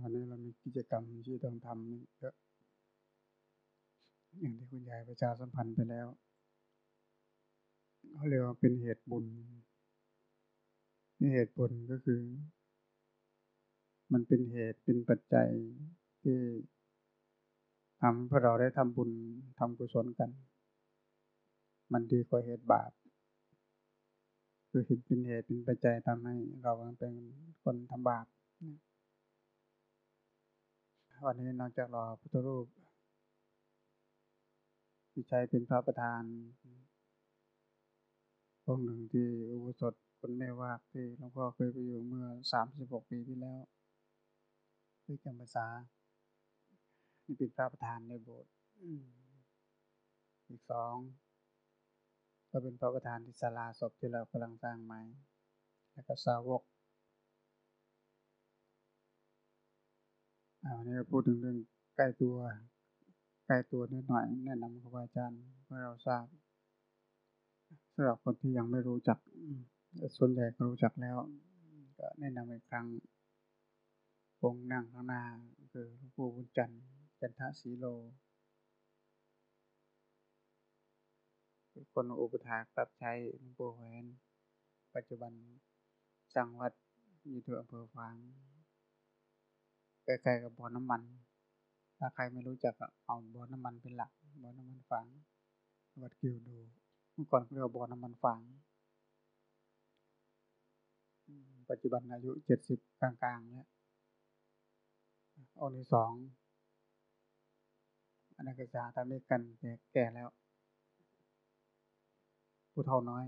วันนี้เรามีกิจกรรมที่ต้องทำเยอะอย่างที่คุณยายประชาสัมพันธ์ไปแล้วเขาเรียกว่าเป็นเหตุบุญนี่เหตุผลก็คือ มันเป็นเหตุเป็นปัจจัยที่ทำให้เราได้ทำบุญทำกุศลกัน มันดีกว่าเหตุบาปคือเหตุเป็นเหตุเป็นปัจจัยทำให้เราเป็นคนทำบาป วันนี้นอกจากรอพุทธรูป ที่ใช้เป็นพระประธานองค์หนึ่งที่อุโบสถคนไม่ว่าที่หลวงพ่อเคยไปอยู่เมื่อสามสิบหกปีที่แล้วที่จำภาษา นี่เป็นพระประธานในโบสถ์อีกสองก็เป็นพระประธานที่ศาลาศพที่เรากำลังสร้างใหม่ แล้วก็สาวก อันนี้พูดถึงเรื่องใกล้ตัว ใกล้ตัวนิดหน่อย แนะนำครูบาอาจารย์เพื่อเราทราบสำหรับคนที่ยังไม่รู้จักส่วนใหญ่ก็รู้จักแล้วก็แนะนำอีกครั้งองค์นั่งข้างหน้าคือหลวงปู่บุญจันทร์จันทศีโลคนอุปถากรับใช้หลวงปู่แหวนปัจจุบันสังวัดอยู่ที่อำเภอฟาง ใกล้ๆกับบ่อน้ำมัน ถ้าใครไม่รู้จักเอาบ่อน้ำมันเป็นหลักบ่อน้ำมันฝังวัดกิวดูเมื่อก่อนเรียกบ่อน้ำมันฝังปัจจุบันอายุเจ็ดสิบกลางๆแล้วองค์ที่สองอันนั้นก็จะทำให้กันแต่แก่แล้ว ผู้เท่าน้อย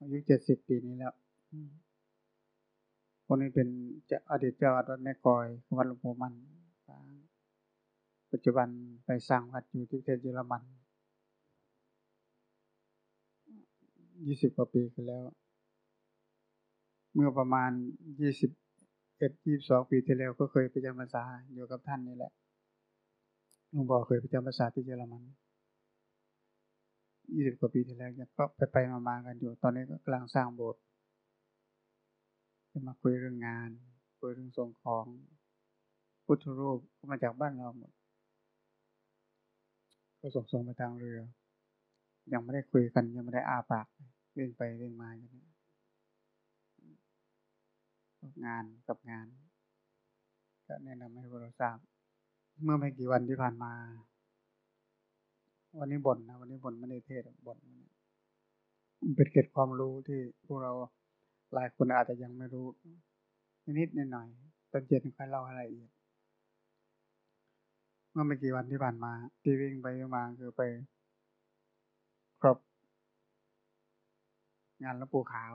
อายุเจ็ดสิบปีนี้แล้ว คนนี้เป็นจะอดีตเจ้าวัดแม่กอยวัดหลวงปู่มันปัจจุบันไปสร้างวัดอยู่ที่ประเทศเยอรมันยี่สิบกว่าปีกันแล้ว เมื่อประมาณยี่สิบเอ็ดยี่สองปีที่แล้วก็เคยไปจำพรรษาอยู่กับท่านนี่แหละหลวงพ่อเคยไปจำพรรษาที่เยอรมันยี่สิบกว่าปีที่แล้วก็ไปไปมาๆกันอยู่ ตอนนี้ก็กำลังสร้างโบสถ์ จะมาคุยเรื่องงาน คุยเรื่องส่งของ พุทธรูปก็มาจากบ้านเราหมดก็ส่งส่งไปทางเรือ ยังไม่ได้คุยกันยังไม่ได้อาปากเรื่องไปเรื่องมาอย่างนี้งานกับงานก็แนะนำให้พวกเราทราบ เมื่อไม่กี่วันที่ผ่านมา วันนี้บ่นนะวันนี้บ่นไม่ได้เทศบ่นมันเป็นเกร็ดความรู้ที่พวกเรา หลายคนอาจจะยังไม่รู้ นิดๆหน่อยๆตอนเย็นค่อยเล่าอะไรอีกเมื่อไม่กี่วันที่ผ่านมา ที่วิ่งไปมาคือไปครบ งานหลวงปู่ขาว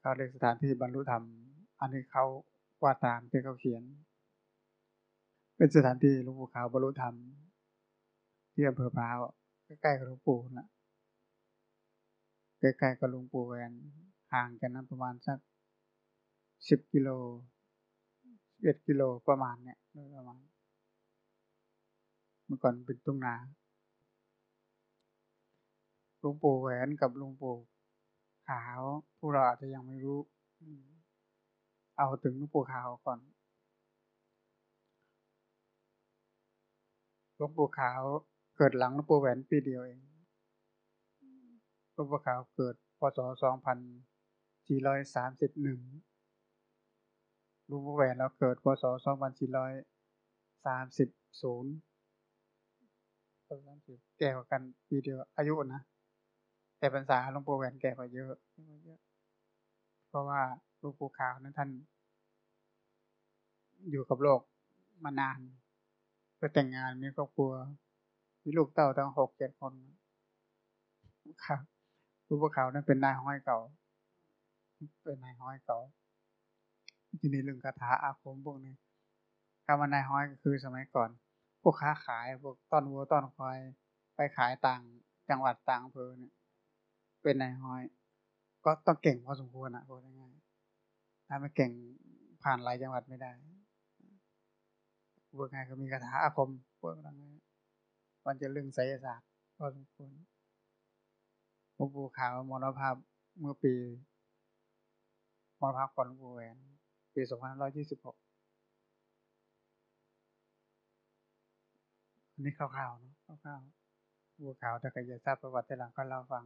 เขาเรียกสถานที่บรรลุธรรม อันนี้เขาว่าตามที่เขาเขียน เป็นสถานที่หลวงปู่ขาวบรรลุธรรมที่อำเภอพร้าวใกล้ๆกับหลวงปู่นะ ใกล้ๆกับหลวงปู่แวนห่างกันนั้นประมาณสักสิบกิโลเอ็ดกิโลประมาณเนี่ยโดยประมาณ เมื่อก่อนเป็นตุ้งนาหลวงปู่แหวนกับหลวงปู่ขาวพวกเราอาจจะยังไม่รู้ เอาถึงหลวงปู่ขาวก่อนหลวงปู่ขาวเกิดหลังหลวงปู่แหวนปีเดียวเอง หลวงปู่ขาวเกิด พศสองพันสี่ร้อยสามสิบหนึ่งหลวงปู่แหวนเราเกิด พศสองพันสี่ร้อยสามสิบศูนย์แก่กว่ากันปีเดียวอายุนะ แต่ภาษาหลวงปู่แหวนแก่กว่าเยอะ เพราะว่าหลวงปู่ขาวนั้นท่าน อยู่กับโลกมานานเพื่อแต่งงานมีครอบครัวมีลูกเต้าทั้งหกเจ็ดคนครับ หลวงปู่ขานั้นเป็นนายห้อยเก่า เป็นนายห้อยเก่าทีนี้เรื่องคาถาอาคมพวกนี้คำว่านายห้อยก็คือสมัยก่อน พวกค้าขายพวกต้อนวัวต้อนควายไปขายต่างจังหวัดต่างอำเภอเนี่ย เป็นนายห้อย ก็ต้องเก่งพอสมควรนะพูดง่ายๆถ้าไม่เก่งผ่านหลายจังหวัดไม่ได้พูดง่ายก็มีคาถาอาคมพูดง่ายมันจะเรื่องไสยศาสตร์พอสมควร หลวงปู่ขาวมรณภาพเมื่อปีมรณภาพก่อนหลวงปู่แหวนปีสองพันร้อยยี่สิบหกอันนี้คร่าวๆเนาะคร่าวๆบัวขาวถ้าใครจะทราบประวัติหลังก็เล่าฟัง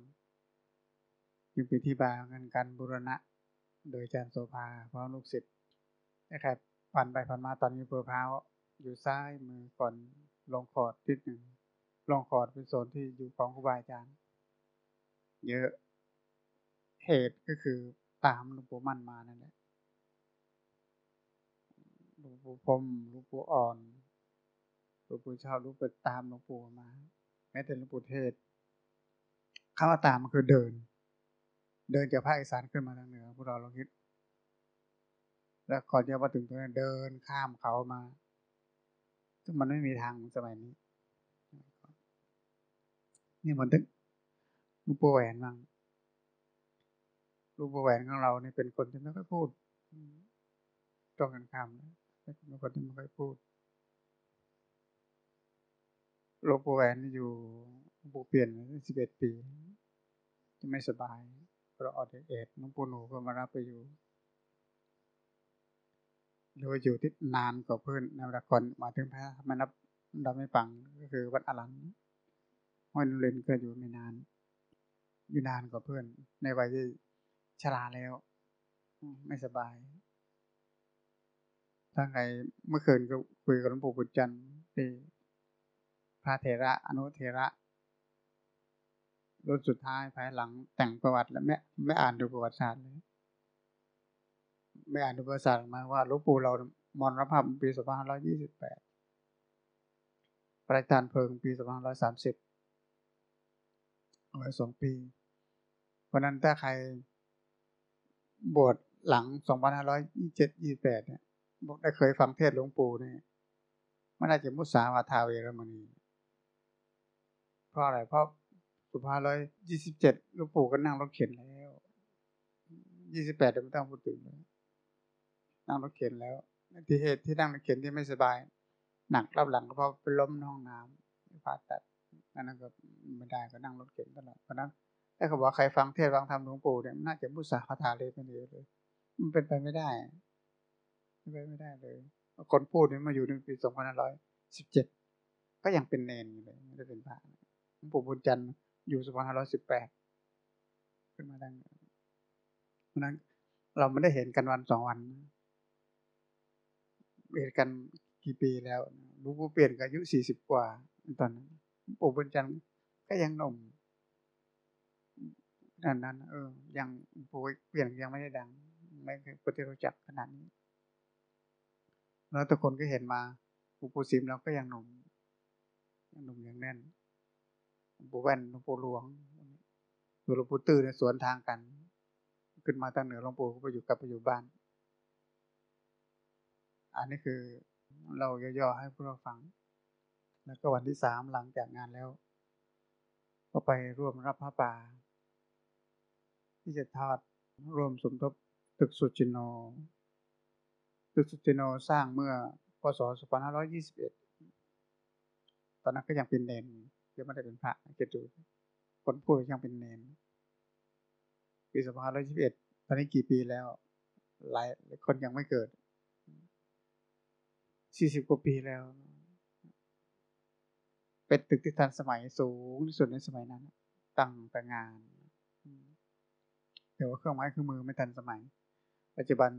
จึงเป็นที่บาเงินการบูรณะ โดยอาจารย์โสภาพร้อมลูกศิษย์นะครับผ่านไปผ่านมาตอนนี้เบอร์พร้าวอยู่ซ้ายมือก่อนลงคอร์ดทิศหนึ่งลงคอร์ดเป็นโซนที่อยู่ของครูบาอาจารย์ เยอะ เหตุก็คือตามหลวงปู่มั่นมานั่นแหละหลวงปู่พรมหลวงปู่อ่อนหลวงปู่ชอบหลวงปู่ตามหลวงปู่มา แม้แต่หลวงปู่เทศคำว่าตามมันคือเดิน เดินจากภาคอีสานขึ้นมาทางเหนือพวกเราลองคิด แล้วก่อนจะมาถึงตรงนั้นเดินข้ามเขามาซึ่งมันไม่มีทางสมัยนี้นี่มันตึก ลูกปู่แหวนมั่งลูกปู่แหวนของเราเนี่ยเป็นคนที่ไม่ค่อยพูดตรงกันข้ามนะเป็นคนที่ไม่ค่อยพูดลวงปู่แหวนอยู่หลวงปู่เปลี่ยนสิบเอ็ดปีที่ไม่สบายเราออดเอ็ดหลวงปูหนูก็มารับไปอยู่หรือว่าอยู่ที่นานกว่าเพื่อนในเวลาก่อนมาถึงพระม่นับเราไม่ฟังก็คือวัดอลังห้อยนุเรนก็อยู่ไม่นาน อยู่นานกว่าเพื่อน ในวัยที่ชราแล้ว ไม่สบายถ้าใครเมื่อคืนก็คุยกับหลวงปู่บุญจันทร์ที่พระเถระอนุเถระรุ่นสุดท้ายภายหลังแต่งประวัติแล้วไม่ไม่อ่านดูประวัติศาสตร์เลยไม่อ่านดูประวัติศาสตร์มาว่าหลวงปู่เรามรณภาพปีสองพันร้อยยี่สิบแปดประธานเพลิงปีสองพันร้อยสามสิบ ร้อสองปี เพราะนั้นถ้าใครบวชหลังสองพันห้าร้อยยี่สิบเจ็ดยี่แปดเนี่ยบอกได้เคยฟังเทศหลวงปู่เนี่ยมันน่าจะมุสาวาทาเวรมณี เพราะอะไร เพราะสุภาร้อยยี่สิบเจ็ดหลวงปู่ก็นั่งรถเข็นแล้วยี่สิบแปดไม่ต้องพูดถึงเลยนั่งรถเข็นแล้วที่เหตุที่นั่งรถเข็นที่ไม่สบาย หนักรับหลังก็เพราะไปล้มในห้องน้ำผ่าตัด นั่นก็ไม่ได้ก็นั่งรถเข็นตลอดเพราะนั้นถ้าเขาบอกใครฟังเทศฟังธรรมหลวงปู่เนี่ยน่าจะมุสาพาทาเลยเป็นเดียวเลย มันเป็นไปไม่ได้ไม่ไปไม่ได้เลย คนพูดนี่มาอยู่ในปีสองพันห้าร้อยสิบเจ็ดก็ยังเป็นเนนอยู่เลยไม่ได้เป็นพระหลวงปู่บุญจันทร์อยู่สองพันห้าร้อยสิบแปดขึ้นมาดังเพราะนั้นเราไม่ได้เห็นกันวันสองวันเห็นกันกี่ปีแล้วหลวงปู่เปลี่ยนก็อายุสี่สิบกว่าตอนนั้น ปู่บุญจันทร์ก็ยังหนุ่มนั่นนั้นเออ ยังปู่เปลี่ยนยังไม่ได้ดัง ไม่เคยปฏิรู้จักขนาดนี้ แล้วทุกคนก็เห็นมาปู่ปู่ซิมเราก็ยังหนุ่มยังหนุ่มยังแน่นปู่แว่นปู่หลวงหลวงปู่ตื่นในสวนทางกัน ขึ้นมาตั้งเหนือหลวงปู่ก็ไปอยู่กับไปอยู่บ้าน อันนี้คือเราย่อๆให้พวกเราฟัง แล้วก็วันที่สามหลังจากงานแล้ว ก็ไปร่วมรับพระป่า ที่จะทอดร่วมสมทบตึกสุจินโน ตึกสุจินโนสร้างเมื่อพศ 2521 ตอนนั้นก็ยังเป็นเนนยังไม่ได้เป็นพระเกดูคนพูดยังเป็นเนนปี 2521 ตอนนี้กี่ปีแล้ว หลายคนยังไม่เกิด 40 กว่าปีแล้ว เป็นตึกที่ทันสมัยสูงที่สุดในสมัยนั้นตั้งแต่งานแต่ว่าเครื่องไม้เครื่องมือไม่ทันสมัย ปัจจุบัน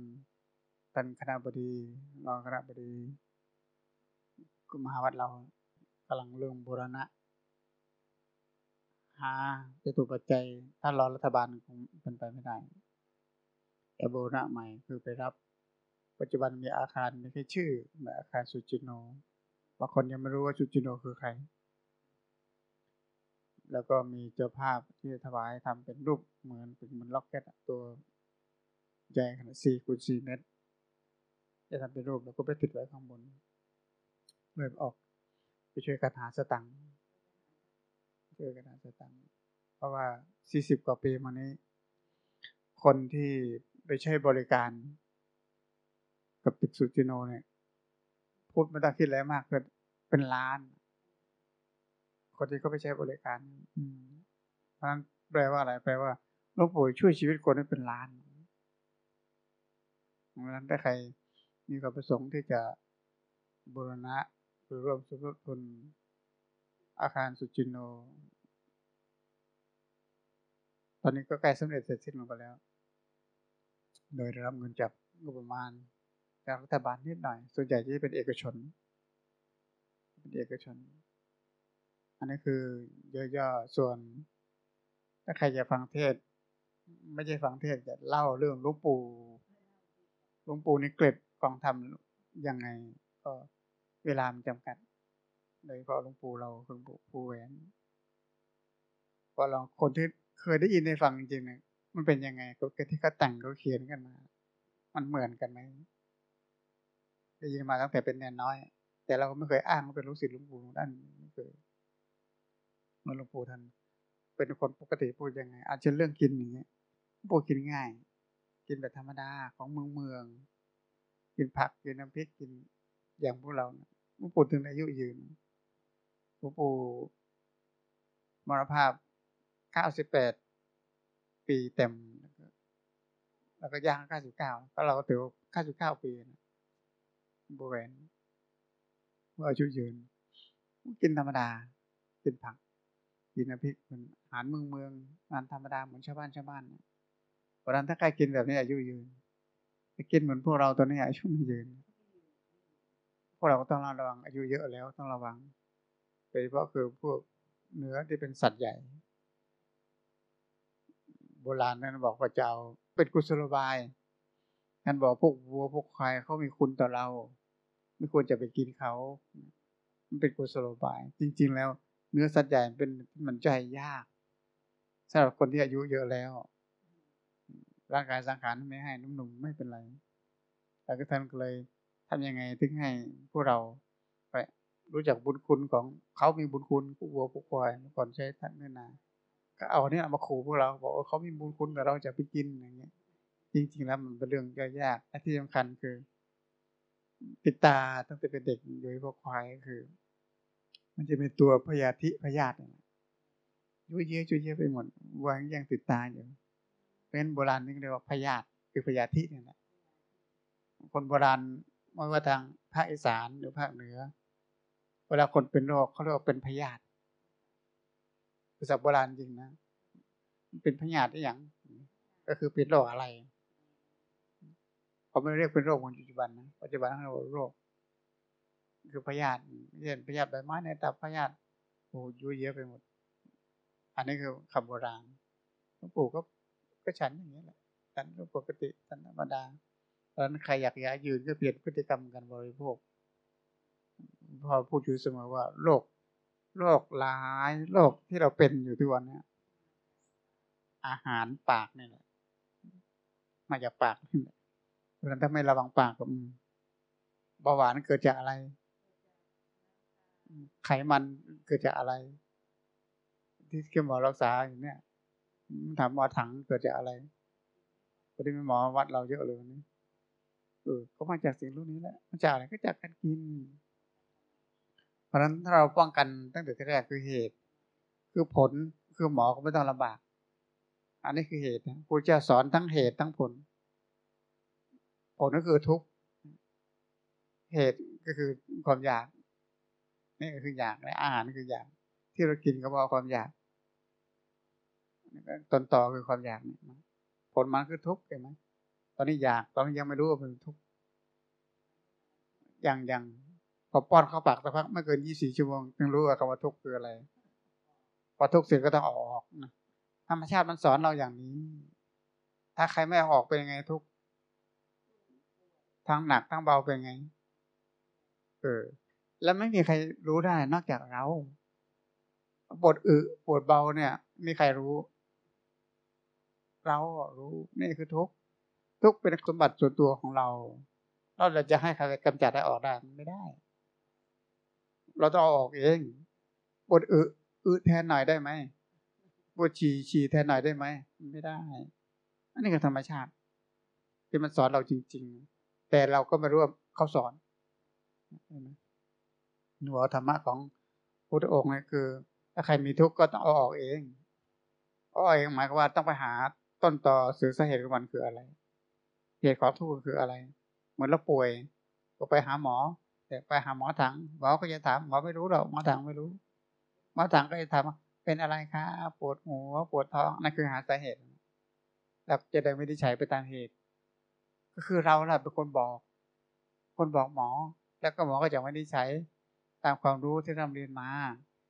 ท่านคณะบดีรองคณะบดีกุมหาวัดเรากำลังเรื่องบูรณะหาจะถูกปัจจัยถ้ารอรัฐบาลคงเป็นไปไม่ได้แต่บูรณะใหม่คือไปรับ ปัจจุบันมีอาคารมีแค่ชื่อแบบอาคารสุจิโนบางคนยังไม่รู้ว่าสุจิโนคือใคร แล้วก็มีเจ้าภาพที่ถวายทำเป็นรูปเหมือนเป็นเหมือนล็อกเก็ตตัวใหญ่ขนาดสี่คูณสี่เมตรจะทำเป็นรูปแล้วก็ไปติดไว้ข้างบนเลยออกไปช่วยกันหาสตังค์ช่วยกันหาสตังค์เพราะว่าสี่สิบกว่าปีมานี้ คนที่ไปใช้บริการ กับตึกสุจิโนเนี่ยพูดไม่ต้องคิดอะไรมากเกินเป็นล้าน คนที่เขาไปใช้บริการ อืมเพราะนั้นแปลว่าอะไร แปลว่าหลวงปู่ช่วยชีวิตคนได้เป็นล้านดังนั้นถ้าใครมีความประสงค์ที่จะบูรณะหรือร่วมสมทบทุนอาคารสุจินโน ตอนนี้ก็ใกล้สำเร็จเสร็จสิ้นลงไปแล้ว โดยได้รับเงินจากงบประมาณ จากรัฐบาลนิดหน่อย ส่วนใหญ่จะเป็นเอกชน เป็นเอกชน อันนี้คือย่อๆส่วน ถ้าใครจะฟังเทศ ไม่ใช่ฟังเทศจะเล่าเรื่องลวงปู่ลวงปู่นี่เกล็ดกองทำยังไง ก็เวลามันจำกัดโดยเฉพาะลวงปู่เราหลวงปู่แหวนพอเราคนที่เคยได้ยินได้ฟังจริงๆเนี่ยมันเป็นยังไงก็ที่เขาแต่งเขาเขียนกันมา มันเหมือนกันไหมได้ยินมาตั้งแต่เป็นแนนน้อย แต่เราก็ไม่เคยอ้างว่าเป็นลูกศิษย์ลวงปู่ด้านไม่เคย เมื่อหลวงปู่ท่านเป็นคนปกติพูดยังไง อาจจะเรื่องกินอย่างเงี้ยปู่กินง่าย กินแบบธรรมดาของเมืองเมือง กินผักกินน้ำพริกกินอย่างพวกเราหลวงปู่ถึงอายุยืนหลวงปู่มรณภาพเก้าสิบแปดปีเต็ม แล้วก็ย่างเก้าสิบเก้าก็เราก็ถือเก้าสิบเก้าปีนะบริเวณว่าอายุยืน กินธรรมดา กินผัก กินน้ำพริกเหมือนอาหารเมืองเมืองงานธรรมดาเหมือนชาวบ้านชาวบ้านเพราะนั้นถ้าใครกินแบบนี้อายุยืนถ้ากินเหมือนพวกเราตอนนี้อายุไม่ยืน พวกเราก็ต้องระวังอายุเยอะแล้วต้องระวังโดยเฉพาะคือพวกเนื้อที่เป็นสัตว์ใหญ่ โบราณนั้นบอกว่าจะเอาเป็นกุศโลบายท่านบอกพวกวัวพวกควายเขามีคุณต่อเรา ไม่ควรจะไปกินเขา มันเป็นกุศโลบาย จริง ๆ แล้ว เนื้อสัตว์ใหญ่เป็นมันใจยากสำหรับคนที่อายุเยอะแล้ว ร่างกายสังขารไม่ให้นุ่มๆไม่เป็นไรแต่ก็ท่านก็เลยทำยังไงถึงให้พวกเราไปรู้จักบุญคุณของเขามีบุญคุณผู้วัวผู้ควายก่อนใช้ท่านเนื้อนาก็เอาเนี่ยมาขู่พวกเรา บอกว่าเขามีบุญคุณกับเราจะไปกินอย่างเงี้ย จริง ๆ แล้วมันเป็นเรื่องยากและที่สำคัญคือติดตาตั้งแต่เป็นเด็กโดยพวกควายคือ มันจะเป็นตัวพยาธิพยาธิยุ่ยเยอะยุ่ยเยอะไปหมดวางยังติดตาอยู่เป็นโบราณนี่เรียกว่าพยาธิคือพยาธิเนี่ยแหละคนโบราณไม่ว่าทางภาคอีสานหรือภาคเหนือ เวลาคนเป็นโรคเขาเรียกว่าเป็นพยาธิคือสับโบราณจริงนะเป็นพยาธิได้อย่างก็คือเป็นโรคอะไรเขาไม่เรียกเป็นโรคปัจจุบันนะปัจจุบันเขาเรียกว่าโรค คือพยาธิเช่นพยาธิใบไม้ในตับพยาธิโอ้ยุ่ยเยอะไปหมด อันนี้คือคำโบราณหลวงปู่ก็ก็ฉันอย่างนี้แหละฉันปกติฉันธรรมดาเพราะนั้นใครอยากย้ายยืนก็เปลี่ยนพฤติกรรมกันบริโภคพอพูดอยู่เสมอว่าโรคโรคร้ายโรคที่เราเป็นอยู่ทุกวันนี้อาหารปากนี่แหละมาจากปากนี่แหละเพราะนั้นถ้าไม่ระวังปากก็เบาหวานเกิดจากอะไร ไขมันเกิดจากอะไร ที่เกี่ยวหมอรักษาอย่างเนี้ยถามหมอถังเกิดจากอะไรพอดีมีหมอวัดเราเยอะเลยวันนี้เออก็มาจากสิ่งรุ่นนี้แหละมาจากอะไรก็จากการกิน เพราะฉะนั้นถ้าเราป้องกันตั้งแต่ที่แรกคือเหตุ คือผลคือหมอก็ไม่ต้องลำบาก อันนี้คือเหตุนะครูจะสอนทั้งเหตุทั้งผล ผลก็คือทุกข์เหตุก็คือความอยาก นี่ก็คืออยากและอาหารคืออยาก ที่เรากินก็เพราะความอยากต้นต่อคือความอยากเนี่ยผลมันคือทุกข์เห็นไหมตอนนี้อยากตอนนี้ยังไม่รู้ว่าเป็นทุกข์อย่างอย่างพอป้อนเข้าปากสักพักไม่เกินยี่สี่ชั่วโมงถึงรู้ว่าคำว่าทุกข์คืออะไร พอทุกข์เสร็จก็ต้องออกนะธรรมชาติมันสอนเราอย่างนี้ ถ้าใครไม่ออกเป็นยังไงทุกข์ทั้งหนักทั้งเบาเป็นไง เออ แล้วไม่มีใครรู้ได้นอกจากเราปวดอึปวดเบาเนี่ย มีใครรู้ เรารู้นี่คือทุกทุกเป็นสมบัติส่วนตัวของเราเราจะให้ใครกำจัดได้ออกได้ไม่ได้ เราต้องเอาออกเองปวดอึอึแทนหน่อยได้ไหมปวดฉี่ฉี่แทนหน่อยได้ไหมไม่ได้ อันนี้คือธรรมชาติ ที่มันสอนเราจริง ๆ แต่เราก็ไม่รู้ว่าเขาสอนหั วธรรมะของพุทธองค์เนี่ยคือ ถ้าใครมีทุกข์ก็ต้องเอาออกเองเอาออกเองหมายความว่าต้องไปหาต้นต่อสื่อสาเหตุของมันคืออะไร เหตุของทุกข์คืออะไร เหมือนเราป่วย ก็ไปหาหมอ แต่ไปหาหมอถังหมอก็จะถามหมอไม่รู้หรอกหมอถังไม่รู้ หมอถังก็จะถามว่าเป็นอะไรคะปวดหัวปวดท้องนั่นคือหาสาเหตุเราจะได้ไม่ได้ใช้ไปตามเหตุ ก็คือเราแหละเป็นคนบอก คนบอกหมอ แล้วก็หมอก็จะไม่ได้ใช้ ตามความรู้ที่เราเรียนมา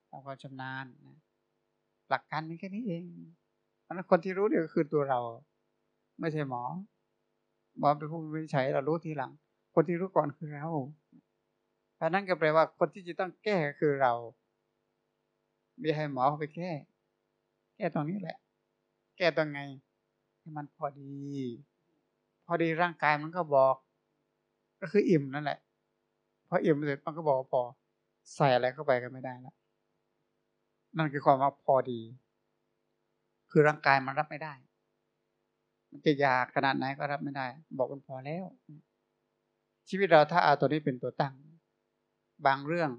ตามความชำนาญนะหลักการมีแค่นี้เองเพราะนั้นคนที่รู้เดี๋ยวคือตัวเรา ไม่ใช่หมอหมอเป็นผู้วินิจฉัยเรารู้ทีหลัง คนที่รู้ก่อนคือเราเพราะนั้นก็แปลว่าคนที่จะต้องแก้คือเราไม่ให้หมอไปแก้ แก้ตรงนี้แหละ แก้ตรงไง ให้มันพอดี พอดีร่างกายมันก็บอก ก็คืออิ่มนั่นแหละพออิ่มเสร็จมันก็บอกพอ ใส่อะไรเข้าไปก็ไม่ได้แล้วนั่นคือความว่าพอดี คือร่างกายมันรับไม่ได้ มันจะยาขนาดไหนก็รับไม่ได้ บอกมันพอแล้ว ชีวิตเราถ้าเอาตัวนี้เป็นตัวตั้ง บางเรื่อง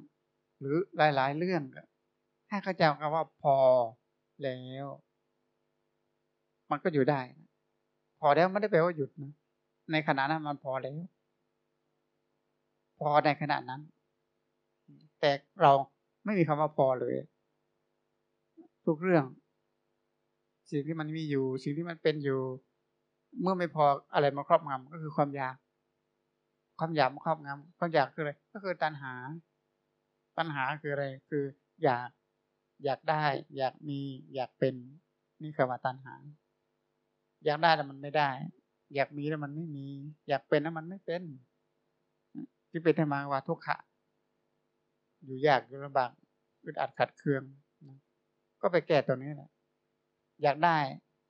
หรือหลาย ๆ เรื่องให้เข้าใจคำว่าพอแล้ว มันก็อยู่ได้ พอแล้วไม่ได้แปลว่าหยุดนะในขณะนั้นมันพอแล้ว พอในขณะนั้น แต่เราไม่มีคำว่าพอเลย ทุกเรื่อง สิ่งที่มันมีอยู่ สิ่งที่มันเป็นอยู่ เมื่อไม่พออะไรมาครอบงำก็คือความอยาก ความอยากมาครอบงำความอยากคืออะไร ก็คือตัณหา ตัณหาคืออะไร คืออยาก อยากได้ อยากมี อยากเป็น นี่คือว่าตัณหา อยากได้แต่มันไม่ได้ อยากมีแล้วมันไม่มี อยากเป็นแล้วมันไม่เป็นที่เป็นธรรมาว่าทุกขะ อยู่ยากอยู่ลำบากอึดอัดขัดเคืองก็ไปแก้ตัวนี้แหละอยากได้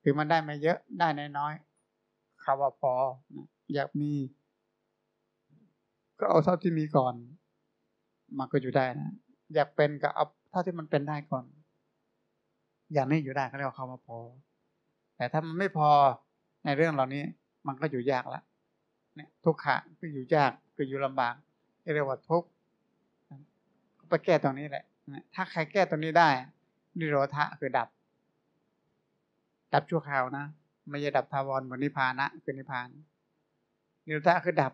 ถึงมันได้ไม่เยอะได้น้อยๆคำว่าพออยากมี ก็เอาเท่าที่มีก่อน มันก็อยู่ได้นะอยากเป็นก็เอาเท่าที่มันเป็นได้ก่อน อย่างนี้อยู่ได้เขาเรียกว่าคำว่าพอ แต่ถ้ามันไม่พอในเรื่องเหล่านี้ มันก็อยู่ยากละเนี่ยทุกขะก็อยู่ยากก็อยู่ลำบากเรียกว่าทุกข์ ไปแก้ตรงนี้แหละ ถ้าใครแก้ตรงนี้ได้นิโรธะคือดับ ดับชั่วคราวนะไม่ใช่ดับทาวรเหมือนนิพพานะคือนิพพานนิโรธะคือดับ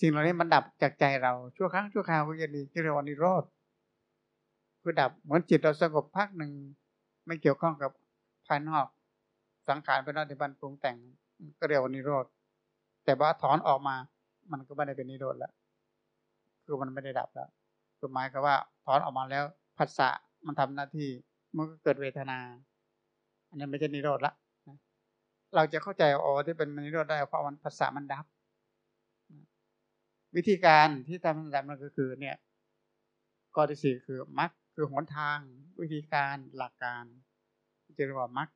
สิ่งเหล่านี้มันดับจากใจเราชั่วครั้งชั่วคราวก็จะดีที่เรียกว่านิโรธคือดับเหมือนจิตเราสงบพักหนึ่งไม่เกี่ยวข้องกับภายนอก สังขารเป็นอธิบันปรุงแต่งก็เรียกว่านิโรธแต่ว่าถอนออกมา มันก็ไม่ได้เป็นนิโรธแล้ว คือมันไม่ได้ดับแล้ว คือหมายคือว่าถอนออกมาแล้วผัสสะมันทำหน้าที่มันก็เกิดเวทนา อันนี้ไม่ใช่นิโรธละเราจะเข้าใจอ๋อที่เป็นนิโรธได้เพราะมันภาษามันดับ วิธีการที่ทำให้ดับมันก็คือ เนี่ยข้อที่สี่คือมรรคคือหนทางวิธีการหลักการจะเรียกว่ามัก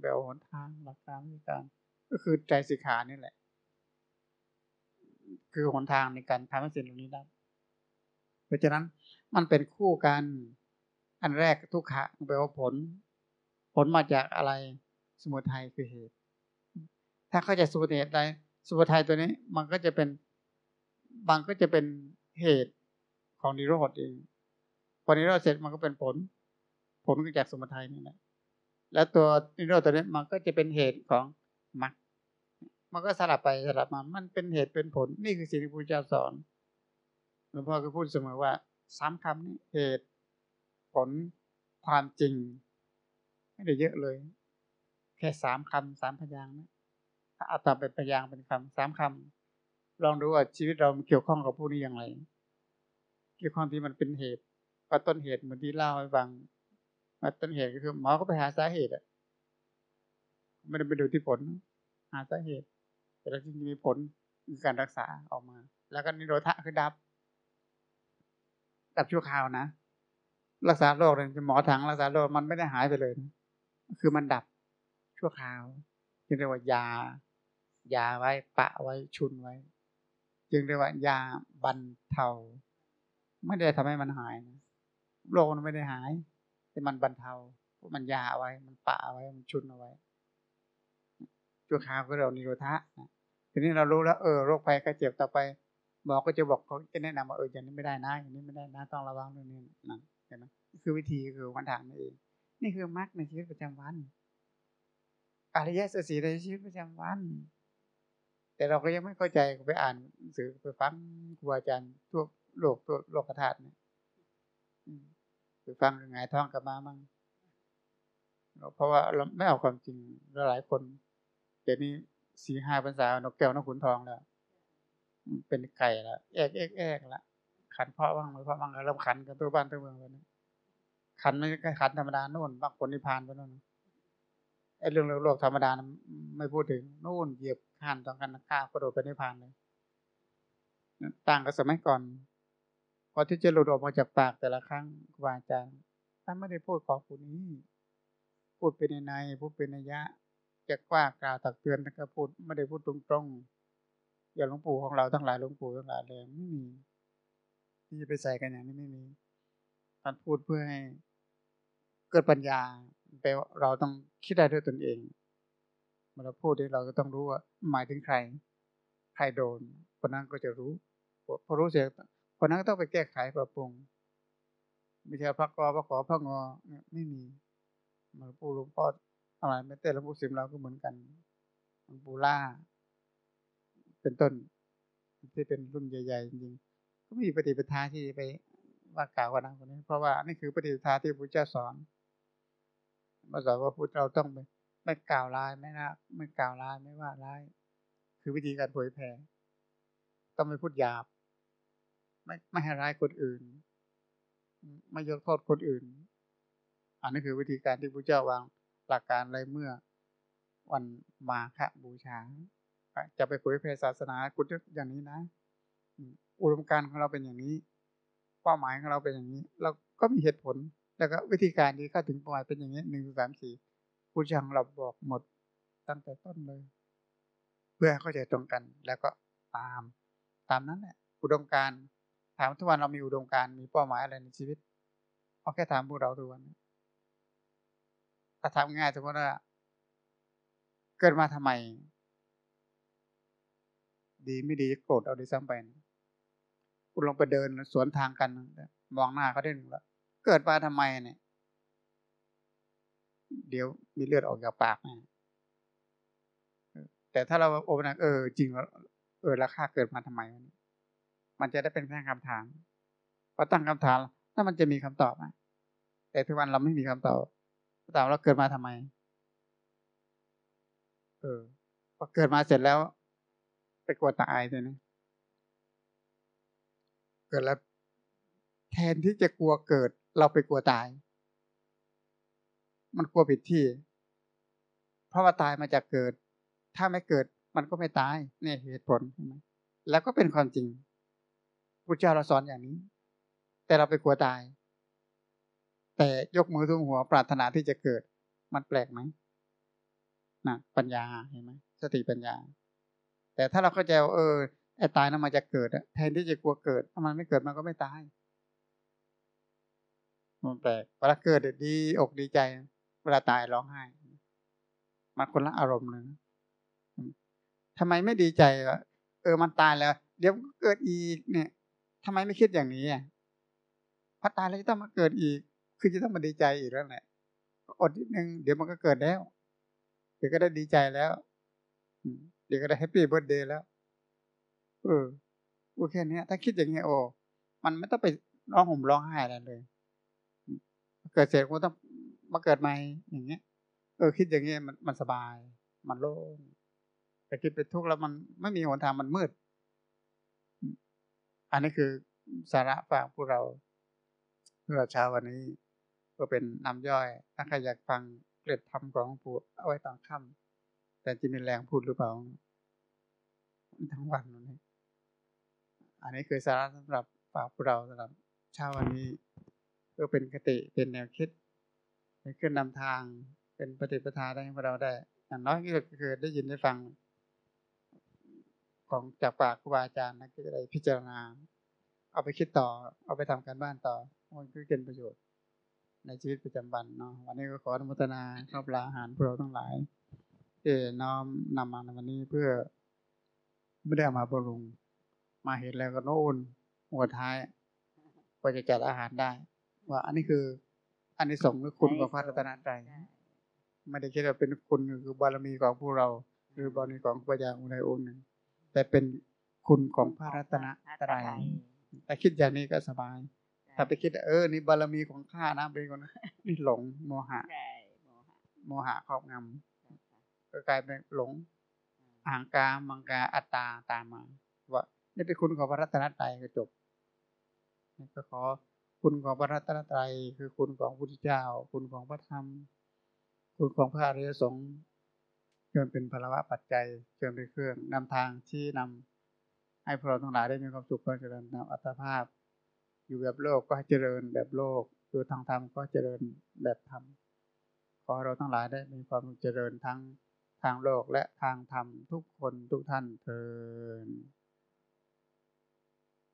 แบบหนทางหลักการวิธีการ ก็คือใจสิกขานี่แหละ คือหนทางในการทำให้สิ่งเหล่านี้ได้ ราะฉะนั้นมันเป็นคู่กัน อันแรกทุกขะแปลว่าผล ผลมาจากอะไร สมุทัยคือเหตุ ถ้าเข้าใจสมุทัยใดสมุทัยตัวนี้ มันก็จะเป็นบางก็จะเป็นเหตุของนิโรธเองพอนิโรธเสร็จมันก็เป็นผล ผลก็จากสมุทัยนี่แหละแล้วตัวนิโรธตัวนี้มันก็จะเป็นเหตุของมรรคมันก็สลับไปสลับมา มันเป็นเหตุเป็นผล นี่คือสิ่งที่พระเจ้าสอน หลวงพ่อก็พูดเสมอว่าสามคำนี้เหตุผลความจริง ไม่ได้เยอะเลย แค่สามคำสามพยางนะถ้าเอาตามเป็นพยางเป็นคำสามคำลองดูว่าชีวิตเราเกี่ยวข้องกับผู้นี้อย่างไร เกี่ยวข้องที่มันเป็นเหตุก็ต้นเหตุเหมือนที่เล่าให้ฟังต้นเหตุก็คือ หมอก็ไปหาสาเหตุอะไม่ได้ไปดูที่ผล หาสาเหตุ แต่เราจริงมีผลคือการรักษาออกมา แล้วก็นิโรธะคือดับ ดับชั่วคราวนะ รักษาโรคเลยหมอถังรักษาโรคมันไม่ได้หายไปเลยนะคือมันดับชั่วคราวจึงเรียกว่ายา ยาไว้ปะไว้ชุนไว้ จึงเรียกว่ายาบรรเทา ไม่ได้ทำให้มันหายนะโรคมันไม่ได้หาย แต่มันบรรเทามันยาไว้ มันปะไว้มันชุนเอาไว้ชั่วคราวก็เรานิโรธะทีนี้เรารู้แล้ว เออโรคภัยก็เจ็บต่อไป หมอก็จะบอกเขาจะแนะนำว่าเอออย่างนี้ไม่ได้นะอย่างนี้ไม่ได้นะต้องระวังเรื่องนี้นั่นเห็นไหมคือวิธีคือวันทางนั่นเอง นี่คือมรรคในชีวิตประจำวันอริยสัจสีในชีวิตประจำวัน แต่เราก็ยังไม่เข้าใจไปอ่านสื่อไปฟังครูอาจารย์ทั่วโลกทั่วโลกธาตุเนี่ยไปฟังหงายท้องกลับมามั่งเพราะว่าเราไม่เอาความจริงลหลายคนเดี๋ยวนี้สี่ห้าภาษานกแก้วนกขุนทองแล้ว เป็นไก่ล้วแอกแอกแอกละขันเพราะบ้างไม่เพราะบ้างก็เริ่มขันกันตัวบ้านตัวเมืองแล้วนะขันไม่ใช่ขันธรรมดาโน่นบางคนนิพพานไปโน่นไอ้เรื่องโลกธรรมดาไม่พูดถึงโน่นเหยียบข้านต้องกันข้าวกระโดดไปนิพพานเลยต่างกับสมัยก่อนพอที่จะหลุดออกมาจากปากแต่ละครั้งครูบาอาจารย์ท่านไม่ได้พูดของผู้นี้ พูดเป็นในในพูดเป็นนัยยะจะกว่ากล่าวตักเตือนท่านก็พูดไม่ได้พูดตรงๆ อย่างหลวงปู่ของเราทั้งหลายหลวงปู่ทั้งหลายเลยไม่มีที่จะไปใส่กันอย่างนี้ไม่มีท่านพูดเพื่อให้เกิดปัญญาแปลว่าเราต้องคิดได้ด้วยตนเองเมื่อเราพูดเนี่ยเราก็ต้องรู้ว่าหมายถึงใคร ใครโดนคนนั้นก็จะรู้พอรู้เสร็จคนนั้นก็ต้องไปแก้ไขปรับปรุงไม่ใช่พระกอพระขอพระงอไม่มีหลวงปู่หลวงพ่ออะไรไม่แต่หลวงปู่สิมเราก็เหมือนกันหลวงปู่ล่า เป็นต้น ที่เป็นรุ่นใหญ่ๆจริงๆก็มีปฏิปทาที่ไปว่ากล่าวกันนะคนนี้ เพราะว่านี่คือปฏิปทาที่พระเจ้าสอนมาสอนว่าพุทธเราต้องไม่ไม่กล่าวร้ายไม่นะไม่กล่าวร้ายไม่ว่าร้าย คือวิธีการเผยแผ่ต้องไม่พูดหยาบ ไม่ไม่ให้ร้ายคนอื่น ไม่ยกโทษคนอื่น อันนี้คือวิธีการที่พระเจ้าวางหลักการอะไรเมื่อวันมาฆบูชา จะไปเผยแผ่ศาสนาคุณอย่างนี้นะอุดมการของเราเป็นอย่างนี้ เป้าหมายของเราเป็นอย่างนี้ เราก็มีเหตุผลแล้วก็วิธีการที่เข้าถึงเป้าหมายเป็นอย่างนี้หนึ่งสามสี่ผู้ช่างเราบอกหมดตั้งแต่ต้นเลย เพื่อเข้าใจตรงกัน แล้วก็ตาม ตามนั้นแหละอุดมการถามทุกวันเรามีอุดมการมีเป้าหมายอะไรในชีวิตเอาแค่ถามพวกเราทุกวันถ้าถามง่ายสมมติว่าเกิดมาทำไม ดีไม่ดีจะโกรธเอาดีซ้ำไปนะคุณลองไปเดินสวนทางกัน มองหน้าเขาได้หนึ่งแล้วเกิดมาทำไมเนี่ย เดี๋ยวมีเลือดออกจากปากนะแต่ถ้าเราโอ้นะเออ จริงเออราคาเกิดมาทำไม มันจะได้เป็นแค่คำถามพอตั้งคำถามถ้ามันจะมีคำตอบไหมแต่ทุกวันเราไม่มีคำตอบถามเราเกิดมาทำไม เออพอเกิดมาเสร็จแล้ว ไปกลัวตายเลยนะเกิดแล้วแทนที่จะกลัวเกิด เราไปกลัวตาย มันกลัวผิดที่ เพราะว่าตายมาจากเกิด ถ้าไม่เกิดมันก็ไม่ตายเนี่ยเหตุผลใช่ไหมแล้วก็เป็นความจริงพระเจ้าเราสอนอย่างนี้ แต่เราไปกลัวตาย แต่ยกมือทุ่งหัวปรารถนาที่จะเกิด มันแปลกไหมนะปัญญาเห็นไหมสติปัญญา แต่ถ้าเราเข้าใจว่าเออไอ้ตายนั้นมาจากเกิดแทนที่จะกลัวเกิด ถ้ามันไม่เกิดมันก็ไม่ตายมันแปลกเวลาเกิดดีอกดีใจ เวลาตายร้องไห้มันคนละอารมณ์เลยทำไมไม่ดีใจวะเออมันตายแล้ว เดี๋ยวเกิดอีกเนี่ยทำไมไม่คิดอย่างนี้อะพอตายแล้วจะต้องมาเกิดอีก คือจะต้องมาดีใจอีกแล้วแหละอดนิดนึงเดี๋ยวมันก็เกิดแล้ว เดี๋ยวก็ได้ดีใจแล้วเดี๋ยวก็ได้ happy birthday แล้ว เออโอเคเนี้ยถ้าคิดอย่างเงี้ยโอ้มันไม่ต้องไปร้องห่มร้องไห้อะไรเลย เกิดเสร็จก็ต้องมาเกิดใหม่อย่างเงี้ย เออ คิดอย่างเงี้ยมันมันสบาย มันโล่งแต่คิดเป็นทุกข์แล้วมันไม่มีหนทางมันมืด อันนี้คือสาระฝากพวกเราเมื่อเช้าวันนี้ ก็เป็นน้ำย่อย ถ้าใครอยากฟังเกล็ดธรรมของปู่เอาไว้ตอนค่ำ แต่จะมีแรงพูดหรือเปล่า ทั้งวันนี้ อันนี้คือสาระสำหรับฝากพวกเราสำหรับเช้าวันนี้เพื่อเป็นคติเป็นแนวคิดเป็นขึ้นนำทางเป็นปฏิปทาได้ให้พวกเราได้ อย่างน้อยก็คือได้ยินได้ฟัง ของจากปากครูบาอาจารย์นะก็จะได้พิจารณา เอาไปคิดต่อ เอาไปทำการบ้านต่อมันก็เป็นประโยชน์ ในชีวิตประจำวันเนาะวันนี้ก็ขออนุโมทนาครอบลาอาหารพวกเราทั้งหลาย ที่น้อมนำมาในวันนี้เพื่อไม่ได้มาบำรุง มาเห็นแล้วก็โน่นหัวท้ายก็จะจัดอาหารได้ ว่าอันนี้คืออันนี้สงหรือคุณของพระรัตนตรัยไม่ได้คิดว่าเป็นคุณคือบารมีของพวกเราคือบารมีของพระยาอุไรองค์หนึ่งแต่เป็นคุณของพระรัตนตรัยแต่คิดอย่างนี้ก็สบาย ถ้าไปคิดเออ นี่บารมีของข้านะเป็นคนนะนี่หลงโมหะใช่โมหะ โมหะครอบงำ ก็กลายเป็นหลงอหางกามังกาอัตตาตามมาว่านี่เป็นคุณของพระรัตนตรัยก็จบนี่ก็ขอคุณของพระรัตนตรัยคือคุณของพระพุทธเจ้า คุณของพระธรรม คุณของพระอริยสงฆ์จนเป็นพลวะปัจจัยจนเป็นเครื่องนำทางชี้นำให้พวกเราทั้งหลายได้มีความสุขความเจริญตามอัตภาพ อยู่แบบโลกก็ให้เจริญแบบโลกอยู่ทางธรรมก็เจริญแบบธรรมขอให้เราทั้งหลายได้มีความเจริญทั้ง ทางโลกและทางธรรมทุกคนทุกท่านเทอญ